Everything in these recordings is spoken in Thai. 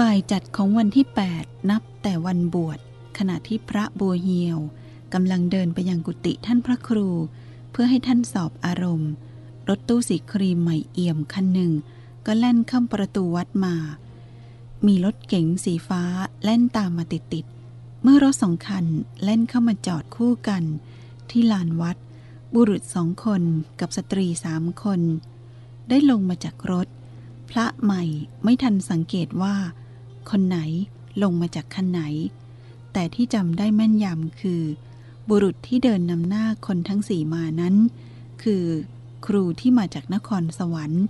บ่ายจัดของวันที่ 8 นับแต่วันบวชขณะที่พระบัวเหียวกำลังเดินไปยังกุฏิท่านพระครู เพื่อให้ท่านสอบอารมณ์ รถตู้สีครีมใหม่เอี่ยมคันหนึ่ง ก็แล่นเข้าประตูวัดมา มีรถเก๋งสีฟ้าแล่นตามมาติดๆเมื่อรถสองคันแล่นเข้ามาจอดคู่กัน ที่ลานวัด บุรุษสองคนกับสตรีสามคน ได้ลงมาจากรถ พระใหม่ไม่ทันสังเกตว่า คนไหนลงมาจากคันไหน แต่ที่จำได้แม่นยำคือ บุรุษที่เดินนำหน้าคนทั้งสี่มานั้น คือครูที่มาจากนครสวรรค์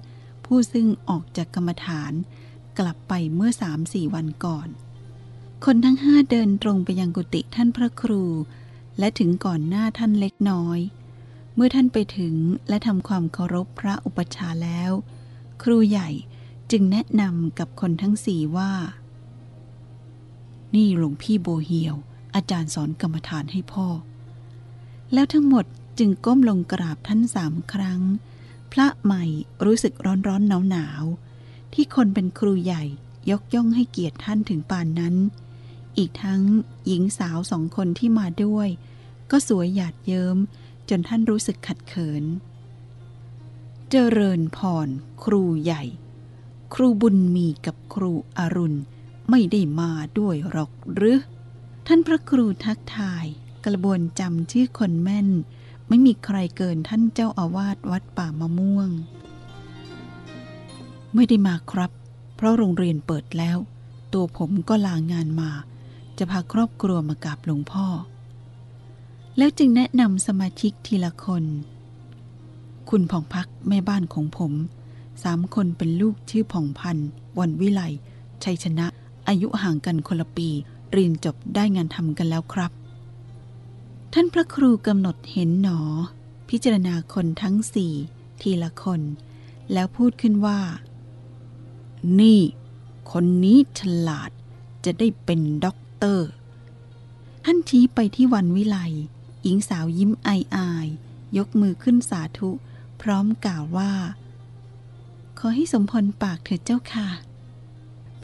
ผู้ซึ่งออกจากกรรมฐาน กลับไปเมื่อสามสี่วันก่อน คนทั้งห้าเดินตรงไปยังกุฏิท่านพระครู และถึงก่อนหน้าท่านเล็กน้อย เมื่อท่านไปถึงและทำความเคารพพระอุปชาแล้ว ครูใหญ่จึงแนะนำกับคนทั้งสี่ว่า นี่หลวงพี่โบเฮียว อาจารย์สอนกรรมฐานให้พ่อ แล้วทั้งหมดจึงก้มลงกราบท่านสามครั้ง พระใหม่รู้สึกร้อนร้อนหนาวหนาวที่คนเป็นครูใหญ่ยกย่องให้เกียรติท่านถึงปานนั้น อีกทั้งหญิงสาวสองคนที่มาด้วย ก็สวยหยาดเยิ้มจนท่านรู้สึกขัดเขิน เจริญพร ครูใหญ่ ครูบุญมีกับครูอรุณ ไม่ได้มาด้วยหรอกหรือ ท่านพระครูทักทายกระบวนจำชื่อคนแม่น ไม่มีใครเกินท่านเจ้าอาวาสวัดป่ามะม่วง ไม่ได้มาครับ เพราะโรงเรียนเปิดแล้ว ตัวผมก็ลางานมา จะพาครอบครัวมากราบหลวงพ่อ แล้วจึงแนะนำสมาชิกทีละคน คุณผ่องพักแม่บ้านของผมสามคนเป็นลูกชื่อผ่องพันธ์วันวิไลชัยชนะ อายุห่างกันคนละปี เรียนจบได้งานทำกันแล้วครับ ท่านพระครูกำหนดเห็นหนอ พิจารณาคนทั้งสี่ ทีละคน แล้วพูดขึ้นว่า นี่ คนนี้ฉลาดจะได้เป็นด็อกเตอร์ ท่านชี้ไปที่วันวิไลหญิงสาวยิ้มอายอายๆยกมือขึ้นสาธุ พร้อมกล่าวว่า ขอให้สมพรปากเถิดเจ้าค่ะ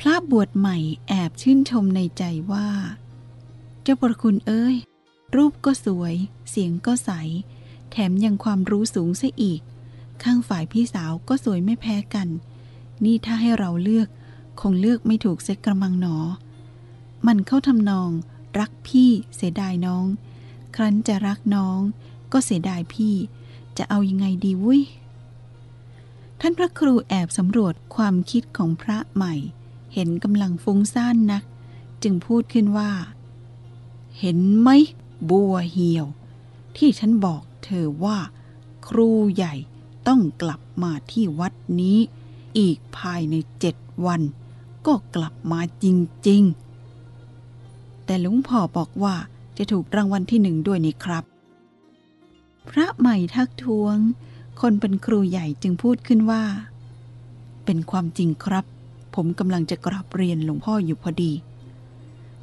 พระบวชใหม่แอบชื่นชมในใจว่า เจ้าประคุณเอ้ย รูปก็สวย เสียงก็ใส แถมยังความรู้สูงซะอีก ข้างฝ่ายพี่สาวก็สวยไม่แพ้กัน นี่ถ้าให้เราเลือก คงเลือกไม่ถูกเซ็กกระมังหนอ มันเข้าทำนอง รักพี่เสียดายน้อง ครั้นจะรักน้อง ก็เสียดายพี่ จะเอายังไงดีวุ้ยท่านพระครูแอบสำรวจความคิดของพระใหม่ เห็นกำลังฟุ้งซ่านนัก จึงพูดขึ้นว่า เห็นไหมบัวเหี่ยว ที่ฉันบอกเธอว่า ครูใหญ่ต้องกลับมาที่วัดนี้ อีกภายในเจ็ดวัน ก็กลับมาจริง ๆ แต่ลวงพ่อบอกว่าจะถูกรางวัลที่หนึ่งด้วยนี่ครับ พระใหม่ทักท้วง คนเป็นครูใหญ่จึงพูดขึ้นว่า เป็นความจริงครับ ผมกำลังจะกราบเรียนหลวงพ่ออยู่พอดี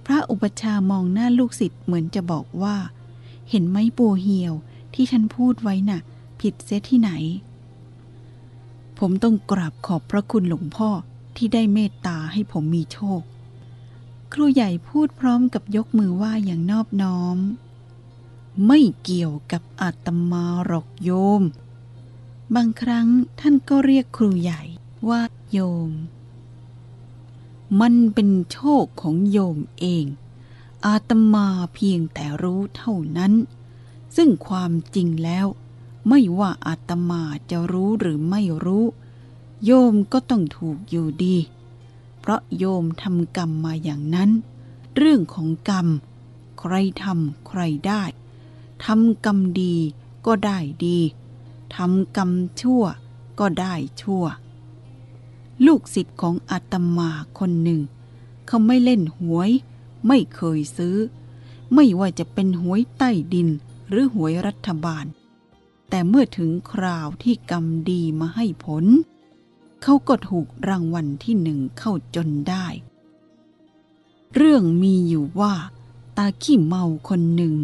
พระอุปชามองหน้าลูกศิษย์เหมือนจะบอกว่า เห็นไหมบัวเหี่ยวที่ฉันพูดไว้น่ะ ผิดเสียที่ไหน ผมต้องกราบขอบพระคุณหลวงพ่อที่ได้เมตตาให้ผมมีโชค ครูใหญ่พูดพร้อมกับยกมือไหว้อย่างนอบน้อม ไม่เกี่ยวกับอาตมาหรอกโยม บางครั้งท่านก็เรียกครูใหญ่ว่าโยม มันเป็นโชคของโยมเอง อาตมาเพียงแต่รู้เท่านั้น ซึ่งความจริงแล้ว ไม่ว่าอาตมาจะรู้หรือไม่รู้ โยมก็ต้องถูกอยู่ดี เพราะโยมทำกรรมมาอย่างนั้น เรื่องของกรรม ใครทำใครได้ทำกรรมดีก็ได้ดีทำกรรมชั่วก็ได้ชั่ว ลูกศิษย์ของอาตมาคนหนึ่ง เขาไม่เล่นหวย ไม่เคยซื้อ ไม่ว่าจะเป็นหวยใต้ดินหรือหวยรัฐบาล แต่เมื่อถึงคราวที่กรรมดีมาให้ผล เขาก็ถูกรางวัลที่หนึ่งเข้าจนได้ เรื่องมีอยู่ว่า ตาขี้เมาคนหนึ่ง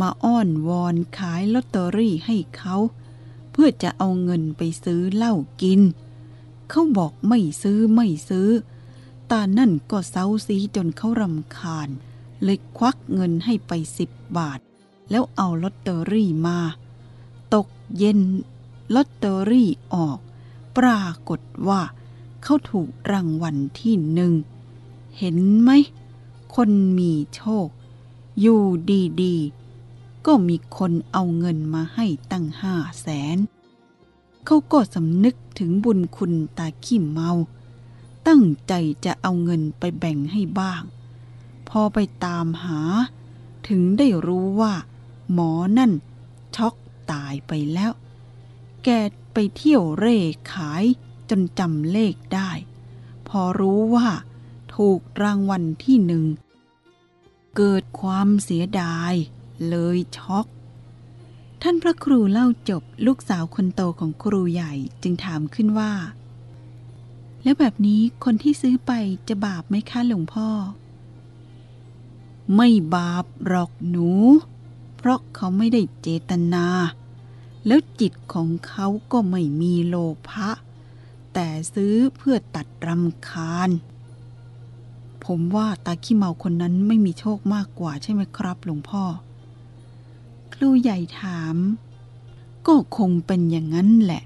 มาอ้อนวอนขายลอตเตอรี่ให้เขา เพื่อจะเอาเงินไปซื้อเหล้ากิน เขาบอกไม่ซื้อไม่ซื้อ ตานั่นก็เซาซีจนเขารำคาญ เลยควักเงินให้ไปสิบบาท แล้วเอาลอตเตอรี่มา ตกเย็นลอตเตอรี่ออก ปรากฏว่าเขาถูกรางวัลที่หนึ่ง เห็นไหม คนมีโชค อยู่ดีๆ ก็มีคนเอาเงินมาให้ตั้งห้าแสน เขาก็สำนึกถึงบุญคุณตาขี้เมา ตั้งใจจะเอาเงินไปแบ่งให้บ้าง พอไปตามหา ถึงได้รู้ว่า หมอนั่นช็อกตายไปแล้ว แกไปเที่ยวเร่ขายจนจำเลขได้ พอรู้ว่า ถูกรางวัลที่หนึ่ง เกิดความเสียดายเลยช็อก ท่านพระครูเล่าจบลูกสาวคนโตของครูใหญ่จึงถามขึ้นว่า แล้วแบบนี้คนที่ซื้อไปจะบาปไหมคะหลวงพ่อ ไม่บาปหรอกหนู เพราะเขาไม่ได้เจตนา แล้วจิตของเขาก็ไม่มีโลภะแต่ซื้อเพื่อตัดรำคาญ ผมว่าตาขี้เมาคนนั้นไม่มีโชคมากกว่าใช่ไหมครับหลวงพ่อ ครูใหญ่ถาม ก็คงเป็นอย่างนั้นแหละ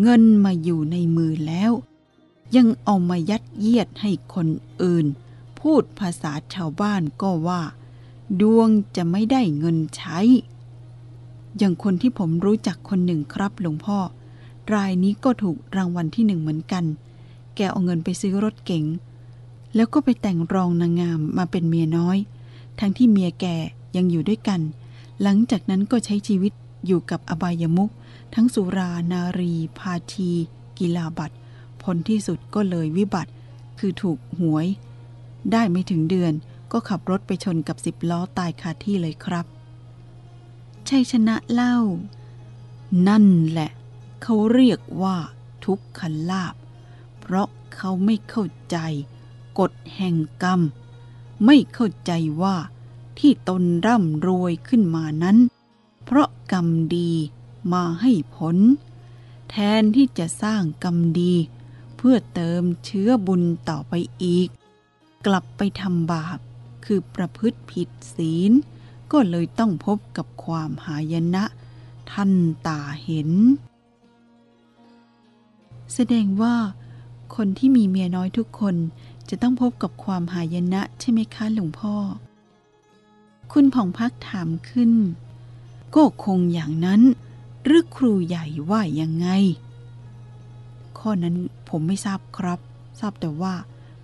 เงินมาอยู่ในมือแล้ว ยังเอามายัดเยียดให้คนอื่น พูดภาษาชาวบ้านก็ว่า ดวงจะไม่ได้เงินใช้ อย่างคนที่ผมรู้จักคนหนึ่งครับหลวงพ่อ รายนี้ก็ถูกรางวัลที่หนึ่งเหมือนกัน แกเอาเงินไปซื้อรถเก๋งแล้วก็ไปแต่งรองนางงามมาเป็นเมียน้อย ทั้งที่เมียแกยังอยู่ด้วยกัน หลังจากนั้นก็ใช้ชีวิตอยู่กับอบายมุขทั้งสุรานารี พาที กีฬาบัตรผลที่สุดก็เลยวิบัติ คือถูกหวย ได้ไม่ถึงเดือนก็ขับรถไปชนกับสิบล้อตายคาที่เลยครับ ชัยชนะเล่า นั่นแหละ เขาเรียกว่าทุกขลาบ เพราะเขาไม่เข้าใจ กฎแห่งกรรม ไม่เข้าใจว่า ที่ตนร่ำรวยขึ้นมานั้น เพราะกรรมดีมาให้ผล แทนที่จะสร้างกรรมดี เพื่อเติมเชื้อบุญต่อไปอีก กลับไปทำบาปคือประพฤติผิดศีล ก็เลยต้องพบกับความหายนะ ท่านตาเห็น แสดงว่า คนที่มีเมียน้อยทุกคนจะต้องพบกับความหายนะใช่ไหมคะหลวงพ่อ คุณผ่องพักถามขึ้น ก็คงอย่างนั้นหรือครูใหญ่ว่ายังไง ข้อนั้นผมไม่ทราบครับ ทราบแต่ว่า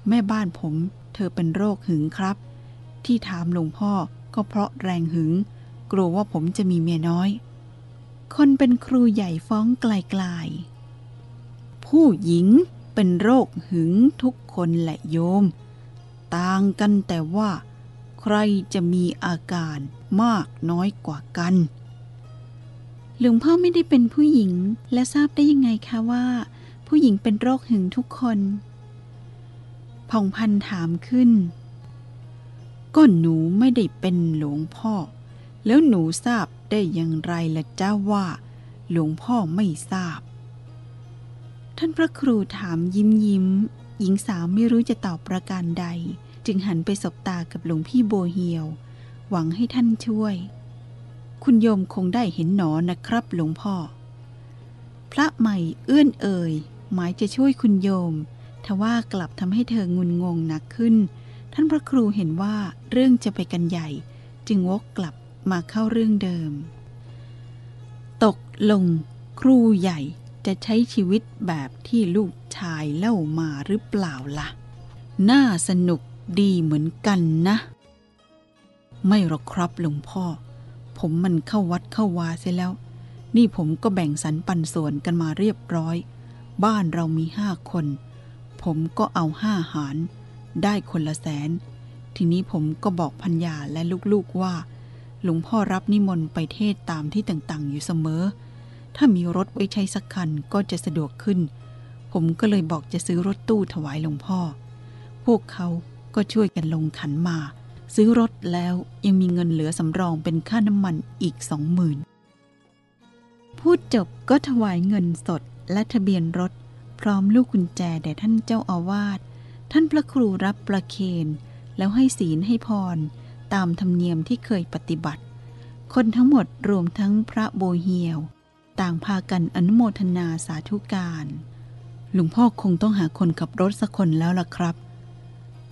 แม่บ้านผมเธอเป็นโรคหึงครับ ที่ถามหลวงพ่อก็เพราะแรงหึง กลัวว่าผมจะมีเมียน้อย คนเป็นครูใหญ่ฟ้องไกลๆ ผู้หญิงเป็นโรคหึงทุกคนแหละโยม ต่างกันแต่ว่า ใครจะมีอาการมากน้อยกว่ากัน หลวงพ่อไม่ได้เป็นผู้หญิงและทราบได้ยังไงคะว่า ผู้หญิงเป็นโรคหึงทุกคนผ่องพันถามขึ้น ก็หนูไม่ได้เป็นหลวงพ่อ แล้วหนูทราบได้อย่างไรละเจ้าว่า หลวงพ่อไม่ทราบ ท่านพระครูถามยิ้มยิ้ม หญิงสาวไม่รู้จะตอบประการใด จึงหันไปสบตากับหลวงพี่โบเฮียว หวังให้ท่านช่วย คุณโยมคงได้เห็นหนอนะครับหลวงพ่อ พระใหม่เอื้อนเอ่ย หมายจะช่วยคุณโยม ทว่ากลับทำให้เธองุนงงหนักขึ้น ท่านพระครูเห็นว่าเรื่องจะไปกันใหญ่ จึงวกกลับมาเข้าเรื่องเดิม ตกลงครูใหญ่จะใช้ชีวิตแบบที่ลูกชายเล่ามาหรือเปล่าล่ะ น่าสนุก ดีเหมือนกันนะ ไม่หรอกครับหลวงพ่อ ผมมันเข้าวัดเข้าวาเสียแล้ว นี่ผมก็แบ่งสรรปันส่วนกันมาเรียบร้อย บ้านเรามีห้าคน ผมก็เอาห้าหาร ได้คนละแสน ทีนี้ผมก็บอกพัญญาและลูกๆว่า หลวงพ่อรับนิมนต์ไปเทศตามที่ต่างๆ อยู่เสมอ ถ้ามีรถไว้ใช้สักคันก็จะสะดวกขึ้น ผมก็เลยบอกจะซื้อรถตู้ถวายหลวงพ่อ พวกเขา ก็ช่วยกันลงขันมา ซื้อรถแล้วยังมีเงินเหลือสำรองเป็นค่าน้ำมันอีกสองหมื่นพูดจบก็ถวายเงินสดและทะเบียนรถ พร้อมลูกกุญแจแด่ท่านเจ้าอาวาสท่านพระครูรับประเคน แล้วให้ศีลให้พร ตามธรรมเนียมที่เคยปฏิบัติ คนทั้งหมดรวมทั้งพระโบเฮียว ต่างพากันอนุโมทนาสาธุการหลวงพ่อคงต้องหาคนขับรถสักคนแล้วล่ะครับ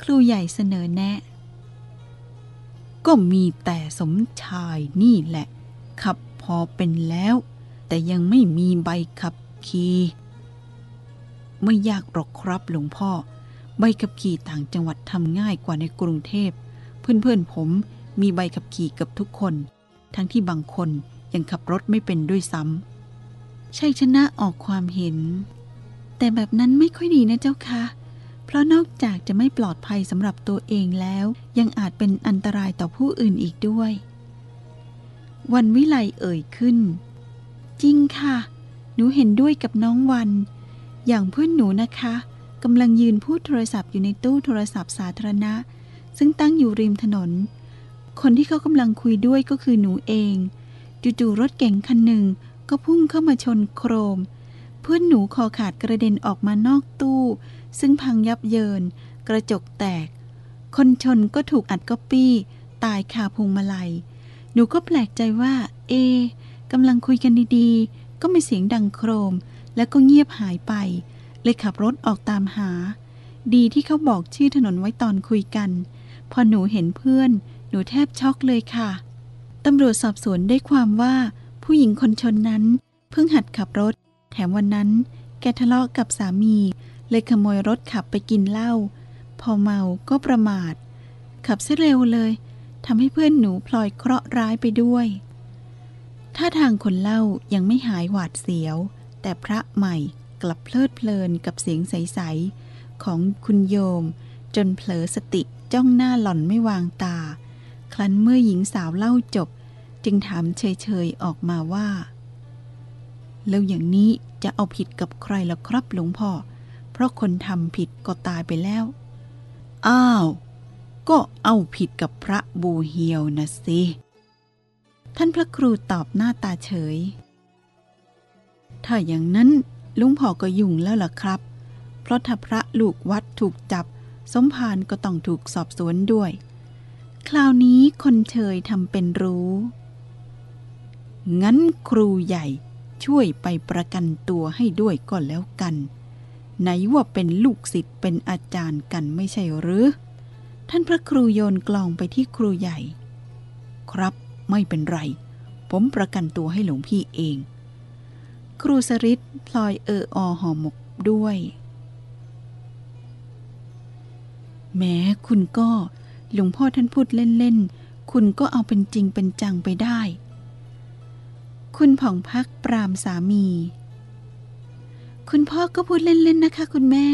ครูใหญ่เสนอแนะ ก็มีแต่สมชายนี่แหละ ขับพอเป็นแล้ว แต่ยังไม่มีใบขับขี่ไม่ยากหรอกครับหลวงพ่อ ใบขับขี่ต่างจังหวัดทำง่ายกว่าในกรุงเทพ เพื่อนๆผมมีใบขับขี่กับทุกคน ทั้งที่บางคนยังขับรถไม่เป็นด้วยซ้ำชัยชนะออกความเห็น แต่แบบนั้นไม่ค่อยดีนะเจ้าคะ เพราะนอกจากจะไม่ปลอดภัยสำหรับตัวเองแล้ว ยังอาจเป็นอันตรายต่อผู้อื่นอีกด้วย วันวิไลเอ่ยขึ้น จริงค่ะ หนูเห็นด้วยกับน้องวัน อย่างเพื่อนหนูนะคะกำลังยืนพูดโทรศัพท์อยู่ในตู้โทรศัพท์สาธารณะ ซึ่งตั้งอยู่ริมถนน คนที่เขากำลังคุยด้วยก็คือหนูเองจู่ๆรถเก๋งคันหนึ่งก็พุ่งเข้ามาชนโครม เพื่อนหนูคอขาดกระเด็นออกมานอกตู้ ซึ่งพังยับเยิน กระจกแตก คนชนก็ถูกอัดก๊อปปี้ ตายคาพวงมาลัย หนูก็แปลกใจว่า เอกำลังคุยกันดีๆ ก็มีเสียงดังโครม แล้วก็เงียบหายไป เลยขับรถออกตามหา ดีที่เขาบอกชื่อถนนไว้ตอนคุยกัน พอหนูเห็นเพื่อน หนูแทบช็อกเลยค่ะตำรวจสอบสวนได้ความว่า ผู้หญิงคนชนนั้น เพิ่งหัดขับรถ แถมวันนั้น แกทะเลาะกับสามี เลยขโมยรถขับไปกินเหล้า พอเมาก็ประมาท ขับเสียเร็วเลยทำให้เพื่อนหนูพลอยเคราะห์ร้ายไปด้วย ถ้าทางคนเล่ายังไม่หายหวาดเสียว แต่พระใหม่กลับเพลิดเพลินกับเสียงใส ๆ ของคุณโยม จนเผลอสติจ้องหน้าหล่อนไม่วางตา ครั้นเมื่อหญิงสาวเล่าจบ จึงถามเฉย ๆ ออกมาว่า แล้วอย่างนี้จะเอาผิดกับใครล่ะครับหลวงพ่อ เพราะคนทำผิดก็ตายไปแล้ว อ้าว ก็เอาผิดกับพระบูเฮียวนะสิ ท่านพระครูตอบหน้าตาเฉย ถ้าอย่างนั้นลุงพ่อก็ยุ่งแล้วล่ะครับ เพราะถ้าพระลูกวัดถูกจับ สมภารก็ต้องถูกสอบสวนด้วย คราวนี้คนเชยทำเป็นรู้ งั้นครูใหญ่ช่วยไปประกันตัวให้ด้วยก็แล้วกัน ไหนว่าเป็นลูกศิษย์เป็นอาจารย์กันไม่ใช่หรือ ท่านพระครูโยนกลองไปที่ครูใหญ่ ครับไม่เป็นไร ผมประกันตัวให้หลวงพี่เอง ครูสริตพลอยเอออหอหมกด้วย แม้คุณก็หลวงพ่อท่านพูดเล่นๆ คุณก็เอาเป็นจริงเป็นจังไปได้ คุณผ่องพักปรามสามี คุณพ่อก็พูดเล่นๆนะคะ คุณแม่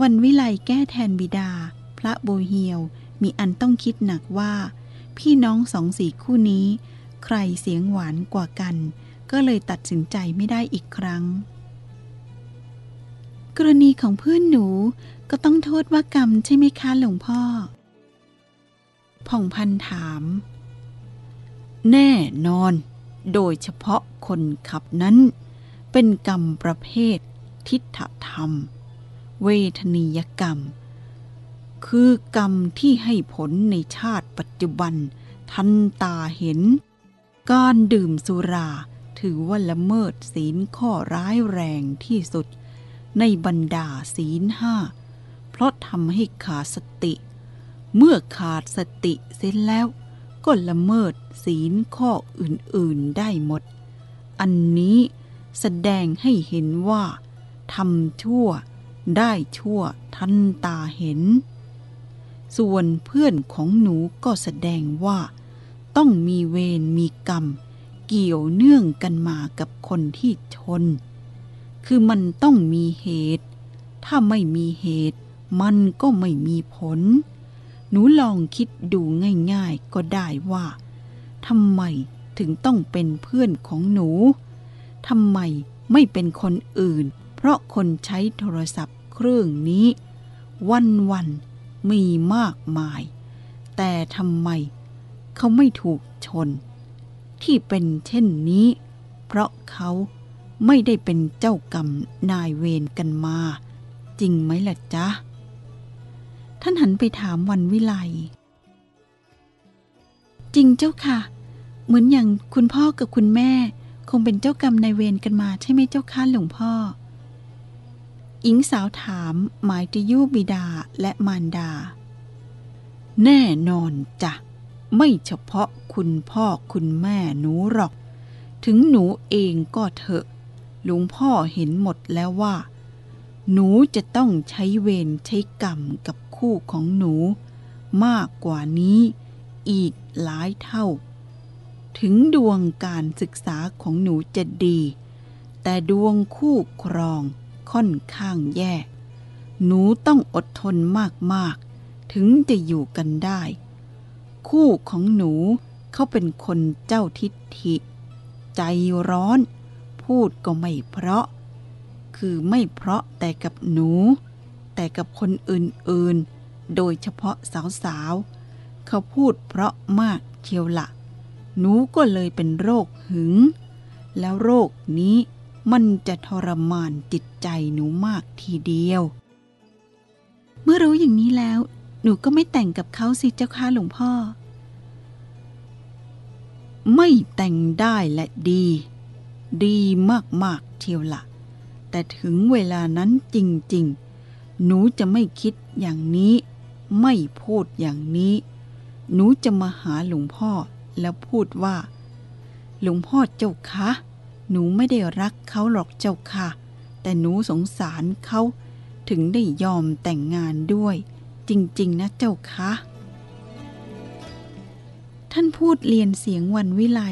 วันวิไลแก้แทนบิดา พระโบเฮียวมีอันต้องคิดหนักว่า พี่น้องสองสี่คู่นี้ ใครเสียงหวานกว่ากัน ก็เลยตัดสินใจไม่ได้อีกครั้ง กรณีของเพื่อนหนูก็ต้องโทษว่ากรรมใช่ไหมคะหลวงพ่อ ผ่องพันถาม แน่นอน โดยเฉพาะคนขับนั้น เป็นกรรมประเภท ทิฏฐธรรม เวทนียกรรม คือกรรมที่ให้ผลในชาติปัจจุบัน ทันตาเห็น การดื่มสุราถือว่าละเมิดศีลข้อร้ายแรงที่สุด ในบรรดาศีลห้า เพราะทำให้ขาดสติ เมื่อขาดสติเสร็จแล้ว ก็ละเมิดศีลข้ออื่นๆได้หมด อันนี้ แสดงให้เห็นว่าทำชั่วได้ชั่วทันตาเห็น ส่วนเพื่อนของหนูก็แสดงว่า ต้องมีเวรมีกรรม เกี่ยวเนื่องกันมากับคนที่ชน คือมันต้องมีเหตุ ถ้าไม่มีเหตุ มันก็ไม่มีผล หนูลองคิดดูง่าย ๆก็ได้ว่าทำไมถึงต้องเป็นเพื่อนของหนู ทำไมไม่เป็นคนอื่น เพราะคนใช้โทรศัพท์เครื่องนี้ วันวันๆมีมากมาย แต่ทำไมเขาไม่ถูกชน ที่เป็นเช่นนี้ เพราะเขาไม่ได้เป็นเจ้ากรรมนายเวรกันมา จริงไหมล่ะจ๊ะ ท่านหันไปถามวันวิไลจริงเจ้าค่ะ เหมือนอย่างคุณพ่อกับคุณแม่ คงเป็นเจ้ากรรมนายเวรกันมาใช่ไหมเจ้าค่ะหลวงพ่อ หญิงสาวถามหมายจะยุบิดาและมารดา แน่นอนจ้ะ ไม่เฉพาะคุณพ่อคุณแม่หนูหรอก ถึงหนูเองก็เถอะ หลวงพ่อเห็นหมดแล้วว่า หนูจะต้องใช้เวรใช้กรรมกับคู่ของหนู มากกว่านี้อีกหลายเท่า ถึงดวงการศึกษาของหนูจะดี แต่ดวงคู่ครองค่อนข้างแย่ หนูต้องอดทนมากๆ ถึงจะอยู่กันได้ คู่ของหนูเขาเป็นคนเจ้าทิฐิ ใจร้อน พูดก็ไม่เพราะ คือไม่เพราะแต่กับหนู แต่กับคนอื่นๆ โดยเฉพาะสาวๆ เขาพูดเพราะมากเชียวละ หนูก็เลยเป็นโรคหึง แล้วโรคนี้มันจะทรมานจิตใจหนูมากทีเดียว เมื่อรู้อย่างนี้แล้ว หนูก็ไม่แต่งกับเขาสิเจ้าค่ะหลวงพ่อ ไม่แต่งได้และดี ดีมากๆเทียวละแต่ถึงเวลานั้นจริง ๆ หนูจะไม่คิดอย่างนี้ ไม่พูดอย่างนี้ หนูจะมาหาหลวงพ่อ แล้วพูดว่า หลวงพ่อเจ้าคะ หนูไม่ได้รักเขาหรอกเจ้าค่ะ แต่หนูสงสารเขาถึงได้ยอมแต่งงานด้วย จริง ๆ นะเจ้าคะ ท่านพูดเรียนเสียงวันวิไล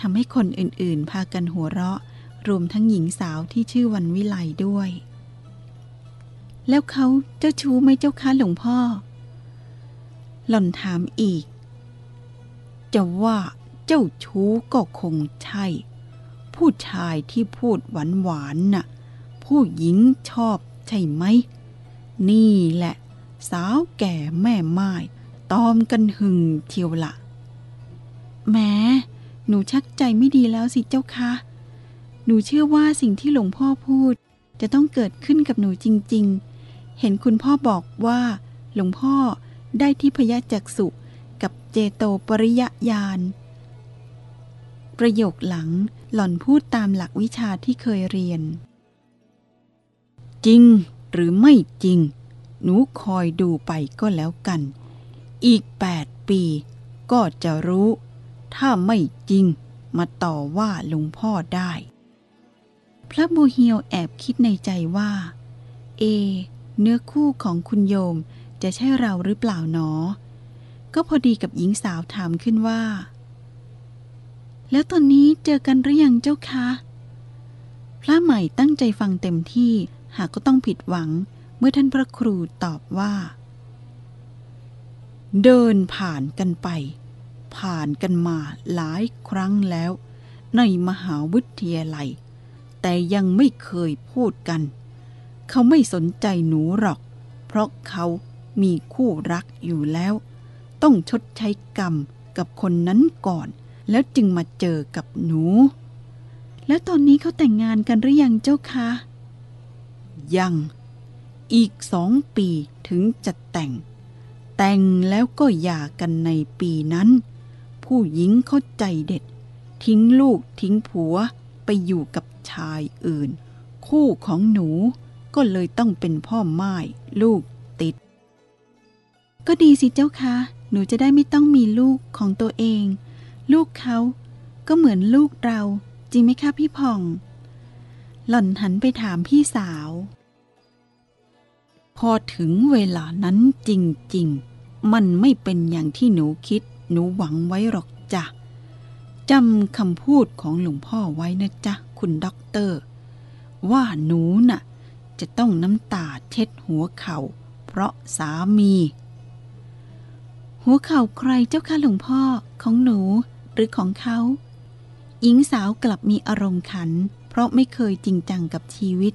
ทำให้คนอื่นๆ พากันหัวเราะ รวมทั้งหญิงสาวที่ชื่อวันวิไลด้วย แล้วเขาเจ้าชู้ไหมเจ้าคะหลวงพ่อ หล่อนถามอีก จะว่าเจ้าชู้ก็คงใช่ ผู้ชายที่พูดหวานหวานน่ะ ผู้หญิงชอบใช่ไหม นี่แหละ สาวแก่แม่ไม้ตอมกันหึงเทียวละแม้หนูชักใจไม่ดีแล้วสิเจ้าคะ หนูเชื่อว่าสิ่งที่หลวงพ่อพูด จะต้องเกิดขึ้นกับหนูจริง ๆ เห็นคุณพ่อบอกว่า หลวงพ่อได้ที่พยาจักสุ กับเจโตปริยญาณ ประโยคหลังหล่อนพูดตามหลักวิชาที่เคยเรียน จริงหรือไม่จริง หนูคอยดูไปก็แล้วกัน อีกแปดปีก็จะรู้ ถ้าไม่จริงมาต่อว่าหลวงพ่อได้ พระโมเฮียวแอบคิดในใจว่า เอ เนื้อคู่ของคุณโยมจะใช่เราหรือเปล่าหนอ ก็พอดีกับหญิงสาวถามขึ้นว่า แล้วตอนนี้เจอกันหรือยังเจ้าคะ พระใหม่ตั้งใจฟังเต็มที่หากก็ต้องผิดหวังเมื่อท่านพระครูตอบว่า เดินผ่านกันไป ผ่านกันมาหลายครั้งแล้ว ในมหาวิทยาลัย แต่ยังไม่เคยพูดกัน เขาไม่สนใจหนูหรอก เพราะเขามีคู่รักอยู่แล้ว ต้องชดใช้กรรมกับคนนั้นก่อน แล้วจึงมาเจอกับหนู แล้วตอนนี้เขาแต่งงานกันหรือยังเจ้าคะ ยัง อีกสองปีถึงจะแต่ง แต่งแล้วก็หย่ากันในปีนั้น ผู้หญิงเข้าใจเด็ด ทิ้งลูกทิ้งผัวไปอยู่กับชายอื่น คู่ของหนูก็เลยต้องเป็นพ่อไม้ลูกติด ก็ดีสิเจ้าคะ หนูจะได้ไม่ต้องมีลูกของตัวเอง ลูกเขาก็เหมือนลูกเรา จริงไหมคะพี่ผ่อง หล่อนหันไปถามพี่สาว พอถึงเวลานั้นจริง ๆ มันไม่เป็นอย่างที่หนูคิด หนูหวังไว้หรอกจ้ะจำคำพูดของหลวงพ่อไว้นะจ๊ะ คุณด็อกเตอร์ ว่าหนูน่ะ จะต้องน้ำตาเช็ดหัวเขา่าเพราะสามี หัวเข่าใครเจ้าค่ะหลวงพ่อของหนูหรือของเขาหญิงสาวกลับมีอารมณ์ขัน เพราะไม่เคยจริงจังกับชีวิต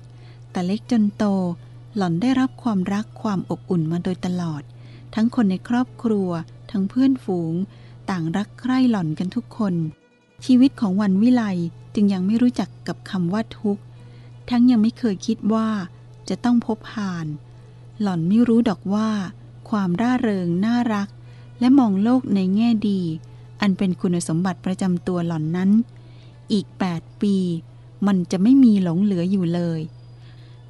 แต่เล็กจนโต หล่อนได้รับความรักความอบอุ่นมาโดยตลอด ทั้งคนในครอบครัว ทั้งเพื่อนฝูง ต่างรักใคร่หล่อนกันทุกคน ชีวิตของวันวิไลจึงยังไม่รู้จักกับคำว่าทุกข์ ทั้งยังไม่เคยคิดว่า จะต้องพบผ่าน หล่อนไม่รู้ดอกว่า ความร่าเริงน่ารัก และมองโลกในแง่ดี อันเป็นคุณสมบัติประจำตัวหล่อนนั้น อีก 8 ปี มันจะไม่มีหลงเหลืออยู่เลย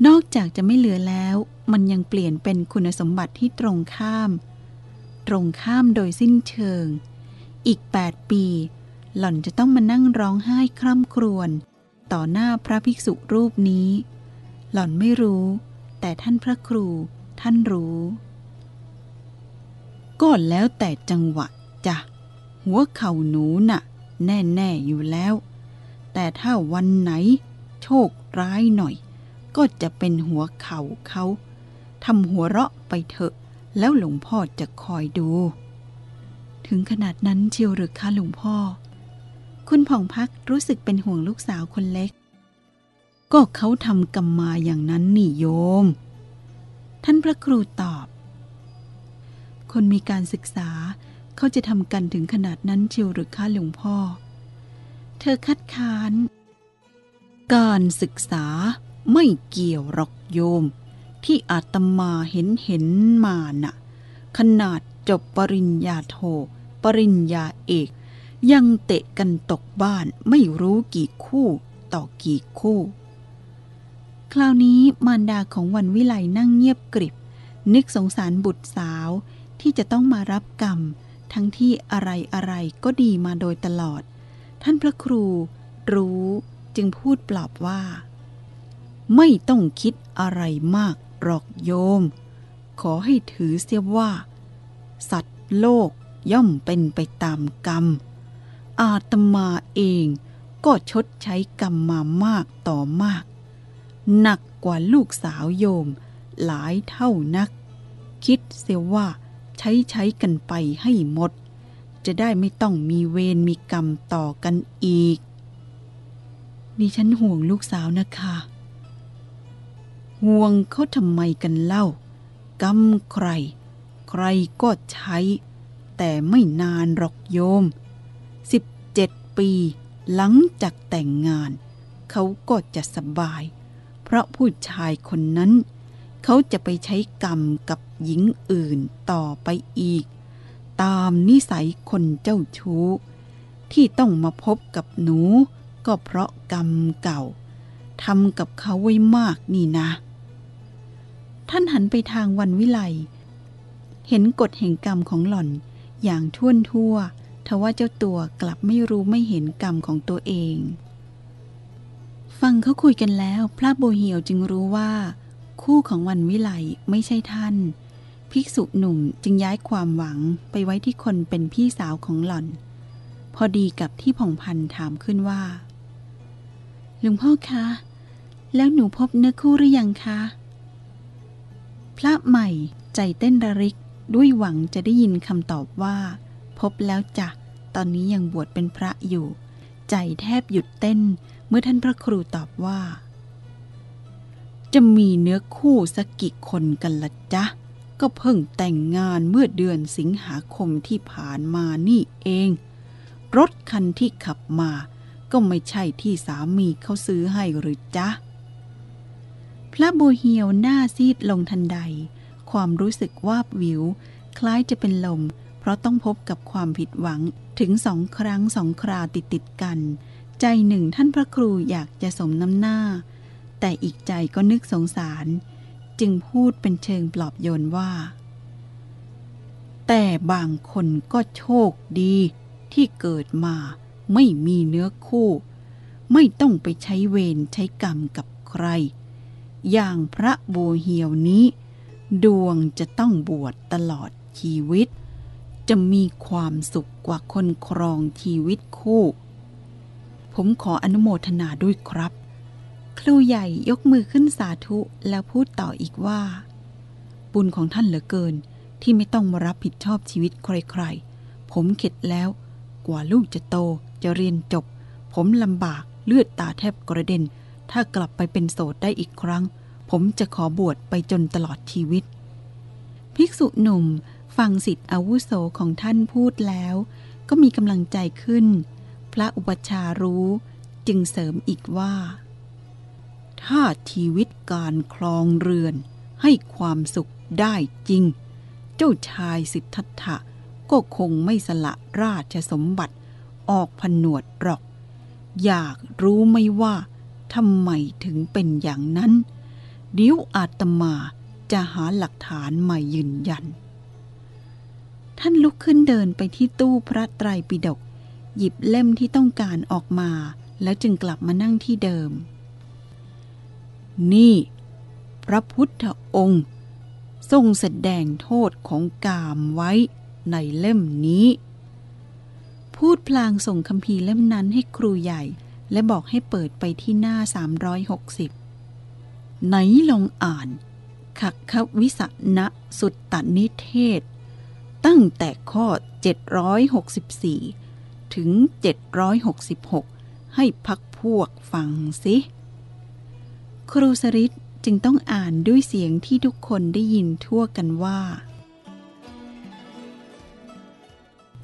นอกจากจะไม่เหลือแล้ว มันยังเปลี่ยนเป็นคุณสมบัติที่ตรงข้าม ตรงข้ามโดยสิ้นเชิง อีก 8 ปี หล่อนจะต้องมานั่งร้องไห้คร่ำครวญต่อหน้าพระภิกษุรูปนี้ หล่อนไม่รู้ แต่ท่านพระครูท่านรู้ ก็แล้วแต่จังหวะจ้ะหัวเข่าหนูน่ะ แน่ๆอยู่แล้ว แต่ถ้าวันไหน โชคร้ายหน่อย ก็จะเป็นหัวเข่าเขาทำหัวเราะไปเถอะ แล้วหลวงพ่อจะคอยดู ถึงขนาดนั้นเชียวหรือคะหลวงพ่อ คุณผ่องพักรู้สึกเป็นห่วงลูกสาวคนเล็ก ก็เขาทำกรรมมาอย่างนั้นนี่โยม ท่านพระครูตอบ คนมีการศึกษา เขาจะทำกันถึงขนาดนั้นเชียวหรือคะหลวงพ่อ เธอคัดค้าน การศึกษาไม่เกี่ยวหรอกโยม ที่อาตมาเห็นเห็นมาน่ะ ขนาดจบปริญญาโท ปริญญาเอก ยังเตะกันตกบ้านไม่รู้กี่คู่ต่อกี่คู่ คราวนี้มารดาของวันวิไลนั่งเงียบกริบ นึกสงสารบุตรสาว ที่จะต้องมารับกรรม ทั้งที่อะไรอะไรก็ดีมาโดยตลอด ท่านพระครูรู้จึงพูดปลอบว่า ไม่ต้องคิดอะไรมากหรอกโยม ขอให้ถือเสียว่า สัตว์โลกย่อมเป็นไปตามกรรม อาตมาเองก็ชดใช้กรรมมามากต่อมาก หนักกว่าลูกสาวโยมหลายเท่านัก คิดเสียว่า ช้ใช้กันไปให้หมด จะได้ไม่ต้องมีเวรมีกรรมต่อกันอีกดิฉันห่วงลูกสาวนะคะ ห่วงเขาทำไมกันเล่ากรรมใคร ใครก็ใช้ แต่ไม่นานหรอกโยม 17 ปี หลังจากแต่งงาน เขาก็จะสบาย เพราะผู้ชายคนนั้นเเขาจะไปใช้กรรมกับหญิงอื่นต่อไปอีก ตามนิสัยคนเจ้าชู้ ที่ต้องมาพบกับหนู ก็เพราะกรรมเก่าทำกับเขาไว้มากนี่นะ ท่านหันไปทางวันวิไลเห็นกฎแห่งกรรมของหล่อนอย่างท่วนทั่วทว่าเจ้าตัวกลับไม่รู้ไม่เห็นกรรมของตัวเอง ฟังเขาคุยกันแล้ว พระโบเหียวจึงรู้ว่า คู่ของวันวิไลไม่ใช่ท่าน ภิกษุหนุ่มจึงย้ายความหวังไปไว้ที่คนเป็นพี่สาวของหล่อน พอดีกับที่ผ่องพันถามขึ้นว่าหลวงพ่อคะ แล้วหนูพบเนื้อคู่หรือยังคะ พระใหม่ใจเต้นระริกด้วยหวังจะได้ยินคำตอบว่า พบแล้วจ้ะตอนนี้ยังบวชเป็นพระอยู่ ใจแทบหยุดเต้นเมื่อท่านพระครูตอบว่า จะมีเนื้อคู่สักกี่คนกันละจ๊ะ ก็เพิ่งแต่งงานเมื่อเดือนสิงหาคมที่ผ่านมานี่เอง รถคันที่ขับมาก็ไม่ใช่ที่สามีเขาซื้อให้หรือจ๊ะ พระโบเฮียวหน้าซีดลงทันใด ความรู้สึกวาบวิว คล้ายจะเป็นลม เพราะต้องพบกับความผิดหวังถึงสองครั้งสองคราติดติดกัน ใจหนึ่งท่านพระครูอยากจะสมน้ำหน้า แต่อีกใจก็นึกสงสาร จึงพูดเป็นเชิงปลอบโยนว่า แต่บางคนก็โชคดีที่เกิดมาไม่มีเนื้อคู่ ไม่ต้องไปใช้เวรใช้กรรมกับใคร อย่างพระโบเฮียวนี้ ดวงจะต้องบวชตลอดชีวิต จะมีความสุขกว่าคนครองชีวิตคู่ ผมขออนุโมทนาด้วยครับ ครูใหญ่ยกมือขึ้นสาธุแล้วพูดต่ออีกว่า บุญของท่านเหลือเกินที่ไม่ต้องมารับผิดชอบชีวิตใครๆ ผมเข็ดแล้ว กว่าลูกจะโตจะเรียนจบ ผมลำบากเลือดตาแทบกระเด็น ถ้ากลับไปเป็นโสดได้อีกครั้ง ผมจะขอบวชไปจนตลอดชีวิต ภิกษุหนุ่มฟังสิทธิอาวุโสของท่านพูดแล้ว ก็มีกำลังใจขึ้น พระอุปชารู้จึงเสริมอีกว่า ถ้าชีวิตการคลองเรือน ให้ความสุขได้จริงจจ้าชายสิทธัตถะก็คงไม่สละราชสมบัติออกผนวดหรอก อยากรู้ไหมว่าทำไมถึงเป็นอย่างนั้นเดี๋ยวอาตมาจะหาหลักฐานมายืนยัน ท่านลุกขึ้นเดินไปที่ตู้พระไตรปิฎกหยิบเล่มที่ต้องการออกมา แล้วจึงกลับมานั่งที่เดิม นี่ พระพุทธองค์ ทรงแสดงโทษของกามไว้ในเล่มนี้ พูดพลางส่งคำพีเล่มนั้นให้ครูใหญ่ และบอกให้เปิดไปที่หน้า 360 ไหนลองอ่านขักขวิสนะสุตตนิเทศ ตั้งแต่ข้อ 764 ถึง 766 ให้พักพวกฟังสิ ครูสริตจึงต้องอ่านด้วยเสียงที่ทุกคนได้ยินทั่วกันว่า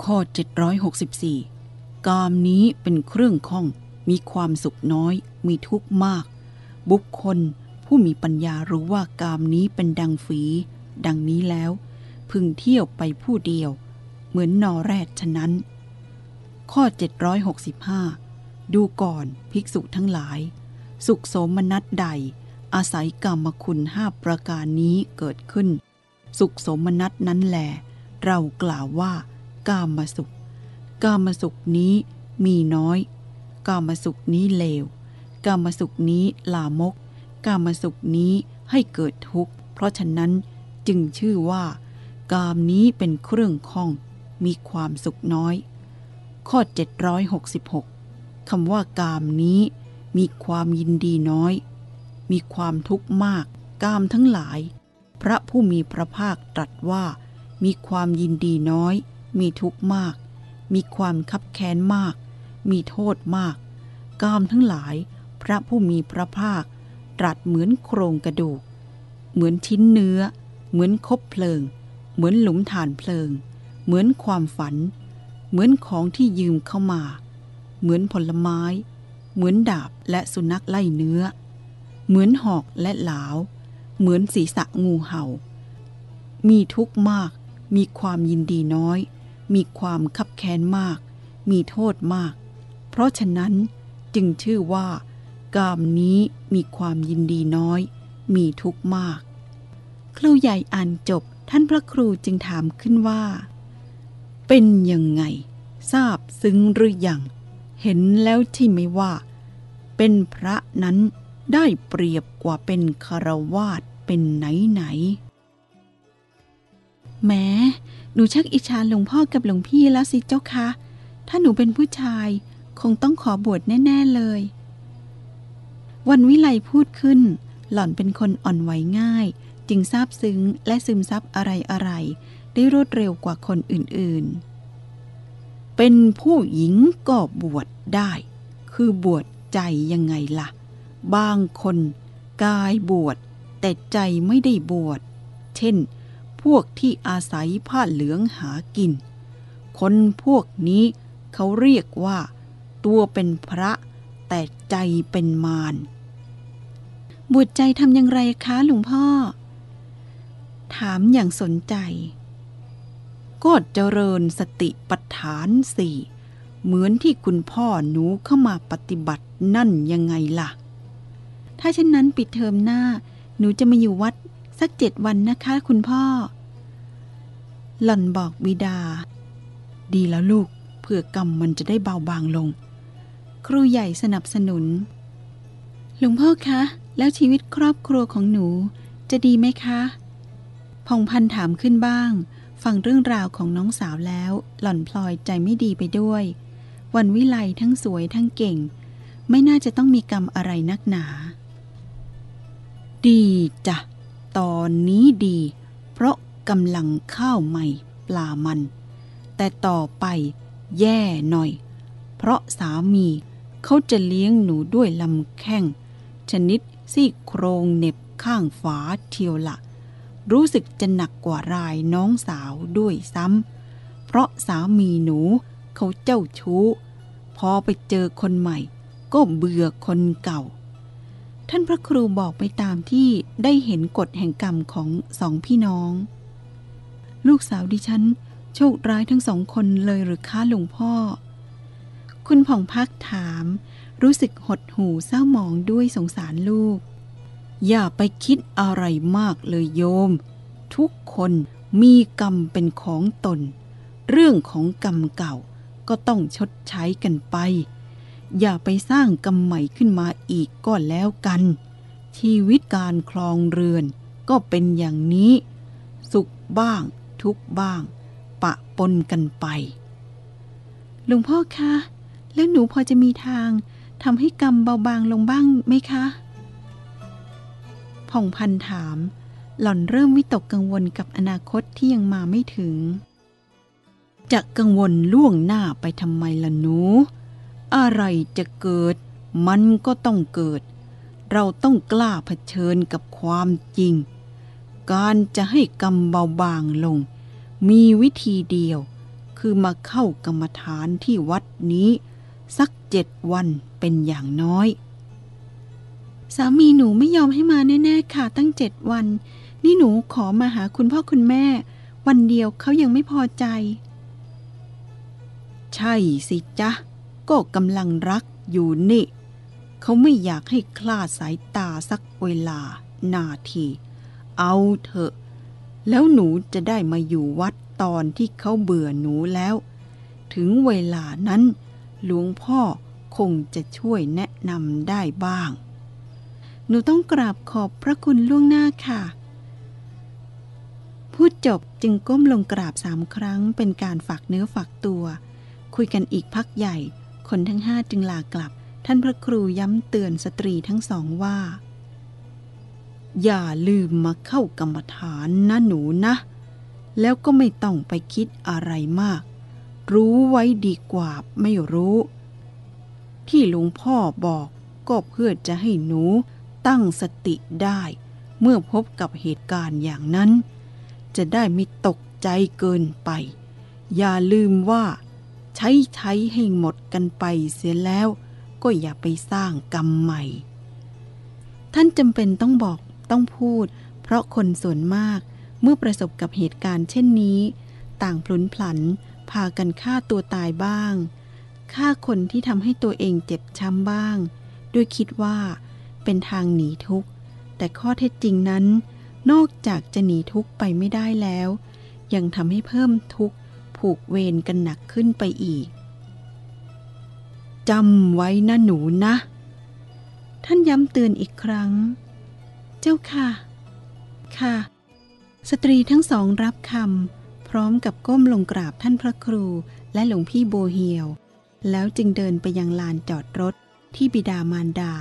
ข้อ 764 กามนี้เป็นเครื่องข้อง มีความสุขน้อย มีทุกข์มาก บุคคลผู้มีปัญญารู้ว่ากามนี้เป็นดังฝี ดังนี้แล้ว พึงเที่ยวไปผู้เดียว เหมือนนอแรดฉะนั้น ข้อ 765 ดูก่อนภิกษุทั้งหลาย สุขโสมนัสใด อาศัยกรรมคุณห้าประการนี้เกิดขึ้น สุขโสมนัสนั้นแหลเรากล่าวว่ากามสุข กามสุขนี้มีน้อย กามสุขนี้เลว กามสุขนี้ลามก กามสุขนี้ให้เกิดทุกข์ เพราะฉะนั้นจึงชื่อว่า กามนี้เป็นเครื่องข้อง มีความสุขน้อย ข้อ 766คำว่ากามนี้ มีความยินดีน้อย มีความทุกข์มากกามทั้งหลาย พระผู้มีพระภาคตรัสว่า มีความยินดีน้อย มีทุกข์มาก มีความคับแค้นมาก มีโทษมาก กามทั้งหลาย พระผู้มีพระภาค ตรัสเหมือนโครงกระดูก เหมือนชิ้นเนื้อ เหมือนคบเพลิง เหมือนหลุมฐานเพลิง เหมือนความฝัน เหมือนของที่ยืมเข้ามา เหมือนผลไม้ เหมือนดาบและสุนัขไล่เนื้อ เหมือนหอกและหลาว เหมือนศีรษะงูเห่า มีทุกข์มาก มีความยินดีน้อย มีความคับแค้นมาก มีโทษมาก เพราะฉะนั้นจึงชื่อว่า กามนี้มีความยินดีน้อย มีทุกข์มาก ครูใหญ่อ่านจบท่านพระครูจึงถามขึ้นว่า เป็นยังไง ทราบซึ้งหรือยัง เห็นแล้วที่ไม่ว่า เป็นพระนั้นได้เปรียบกว่าเป็นคารวาสเป็นไหนไหนแม้หนูชักอิจฉาหลวงพ่อกับหลวงพี่แล้วสิเจ้าคะถ้าหนูเป็นผู้ชายคงต้องขอบวชแน่ ๆเลย วันวิไลพูดขึ้น หล่อนเป็นคนอ่อนไหวง่าย จึงซาบซึ้งและซึมซับอะไรๆได้รวดเร็วกว่าคนอื่นๆ เป็นผู้หญิงก็บวชได้ คือบวชใจยังไงล่ะ บางคนกายบวชแต่ใจไม่ได้บวช เช่น พวกที่อาศัยผ้าเหลืองหากิน คนพวกนี้เขาเรียกว่า ตัวเป็นพระแต่ใจเป็นมารบวชใจทำอย่างไรคะหลวงพ่อ ถามอย่างสนใจ ก็เจริญสติปัฏฐานสี่เหมือนที่คุณพ่อหนูเข้ามาปฏิบัตินั่นยังไงล่ะ ถ้าเช่นนั้นปิดเทอมหน้า หนูจะมาอยู่วัดสักเจ็ดวันนะคะคุณพ่อ หล่อนบอกบิดา ดีแล้วลูกเพื่อกรรมมันจะได้เบาบางลง ครูใหญ่สนับสนุน หลวงพ่อคะ แล้วชีวิตครอบครัวของหนูจะดีไหมคะ พองพันถามขึ้นบ้าง ฟังเรื่องราวของน้องสาวแล้ว หล่อนพลอยใจไม่ดีไปด้วย วันวิไลทั้งสวยทั้งเก่ง ไม่น่าจะต้องมีกรรมอะไรนักหนา ดีจ้ะ ตอนนี้ดี เพราะกำลังข้าวใหม่ปลามัน แต่ต่อไปแย่หน่อย เพราะสามีเขาจะเลี้ยงหนูด้วยลำแข้ง ชนิดซี่โครงเน็บข้างฝาเทียวละ รู้สึกจะหนักกว่ารายน้องสาวด้วยซ้ำ เพราะสามีหนูเขาเจ้าชู้ พอไปเจอคนใหม่ ก็เบื่อคนเก่า ท่านพระครูบอกไปตามที่ได้เห็นกฎแห่งกรรมของสองพี่น้อง ลูกสาวดิฉันโชคร้ายทั้งสองคนเลยหรือคะหลวงพ่อ คุณผ่องพักถาม รู้สึกหดหู่เศร้าหมองด้วยสงสารลูก อย่าไปคิดอะไรมากเลยโยม ทุกคนมีกรรมเป็นของตน เรื่องของกรรมเก่าก็ต้องชดใช้กันไป อย่าไปสร้างกรรมใหม่ขึ้นมาอีกก็แล้วกัน ชีวิตการคลองเรือนก็เป็นอย่างนี้ สุขบ้าง ทุกบ้าง ปะปนกันไป หลวงพ่อคะ แล้วหนูพอจะมีทางทำให้กรรมเบาบางลงบ้างไหมคะ ผ่องพันถาม หล่อนเริ่มวิตกกังวลกับอนาคตที่ยังมาไม่ถึง จะกังวลล่วงหน้าไปทำไมล่ะหนู อะไรจะเกิด มันก็ต้องเกิด เราต้องกล้าเผชิญกับความจริง การจะให้กรรมเบาบางลง มีวิธีเดียว คือมาเข้ากรรมฐานที่วัดนี้ สักเจ็ดวันเป็นอย่างน้อย สามีหนูไม่ยอมให้มาแน่ๆค่ะตั้งเจ็ดวัน นี่หนูขอมาหาคุณพ่อคุณแม่ วันเดียวเขายังไม่พอใจ ใช่สิจ๊ะ ก็กำลังรักอยู่นี่ เขาไม่อยากให้คลาดสายตาสักเวลานาที เอาเถอะ แล้วหนูจะได้มาอยู่วัดตอนที่เขาเบื่อหนูแล้ว ถึงเวลานั้นหลวงพ่อคงจะช่วยแนะนำได้บ้าง หนูต้องกราบขอบพระคุณล่วงหน้าค่ะ พูดจบจึงก้มลงกราบสามครั้งเป็นการฝากเนื้อฝากตัว คุยกันอีกพักใหญ่ คนทั้งห้าจึงลากลับ ท่านพระครูย้ำเตือนสตรีทั้งสองว่า อย่าลืมมาเข้ากรรมฐานนะหนูนะ แล้วก็ไม่ต้องไปคิดอะไรมาก รู้ไว้ดีกว่าไม่รู้ ที่หลวงพ่อบอกก็เพื่อจะให้หนู ตั้งสติได้ เมื่อพบกับเหตุการณ์อย่างนั้น จะได้ไม่ตกใจเกินไป อย่าลืมว่า ใช้ใช้ให้หมดกันไปเสียแล้ว ก็อย่าไปสร้างกรรมใหม่ ท่านจำเป็นต้องบอกต้องพูด เพราะคนส่วนมากเมื่อประสบกับเหตุการณ์เช่นนี้ ต่างพลุนพลันพากันฆ่าตัวตายบ้างฆ่าคนที่ทำให้ตัวเองเจ็บช้ำบ้าง ด้วยคิดว่า เป็นทางหนีทุกข์ แต่ข้อเท็จจริงนั้น นอกจากจะหนีทุกข์ไปไม่ได้แล้ว ยังทำให้เพิ่มทุกข์ ผูกเวรกันหนักขึ้นไปอีกจำไว้นะหนูนะ ท่านย้ำเตือนอีกครั้ง เจ้าค่ะ ค่ะ สตรีทั้งสองรับคำพร้อมกับก้มลงกราบท่านพระครูและหลวงพี่โบเฮียว แล้วจึงเดินไปยังลานจอดรถที่บิดามารดา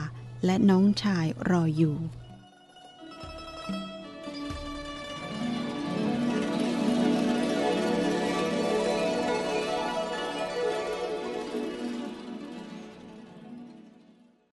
และน้องชายรออยู่